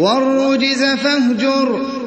وَالرُّجْزَ فَاهْجُرْ